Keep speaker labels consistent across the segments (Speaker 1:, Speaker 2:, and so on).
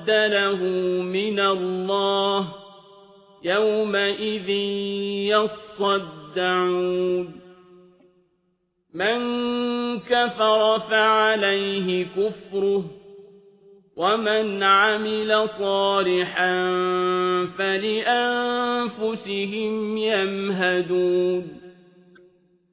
Speaker 1: مَرَدَّ لَهُ مِنَ اللَّهِ يَوْمَئِذٍ يَصَّدَّعُونَ. مَنْ كَفَرَ فَعَلَيْهِ كُفْرُهُ وَمَنْ عَمِلَ صَالِحًا فَلِأَنفُسِهِمْ يَمْهَدُونَ.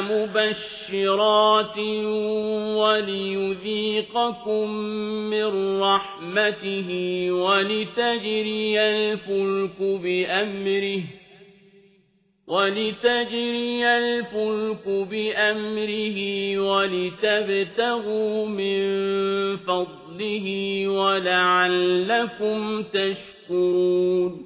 Speaker 1: مُبَشِّرَاتٍ وَلِيُذِيقَكُم مِّن رَّحْمَتِهِ وَلِتَجْرِيَ الْفُلْكُ بِأَمْرِهِ ولتجري الفلك بأمره ولتبتغوا من فضله ولعلكم تشكرون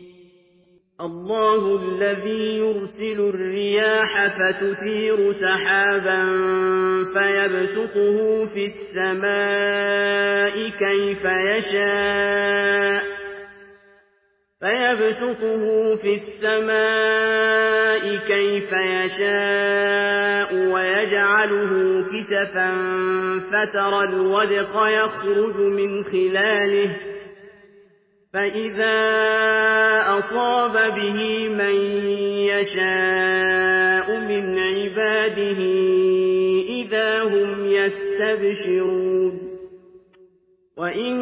Speaker 2: الله الذي يرسل الرياح فتثير سحابا فيبسطه في السماء كيف يشاء فيبسطه في السماء كيف يشاء ويجعله كسفا فترى الودق يخرج من خلاله فإذا أصاب به من يشاء من عباده إذا هم يستبشرون. وإن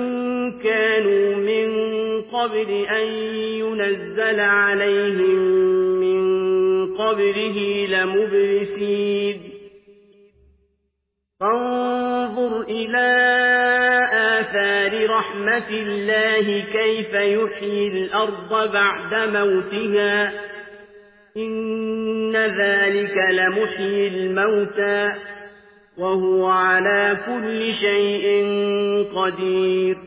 Speaker 2: كانوا من قبل أن ينزل عليهم من قبله لمبرسين فانظر إلى آثار رحمة الله كيف يحيي الأرض بعد موتها إن ذلك لمحيي الموتى وهو على كل شيء قدير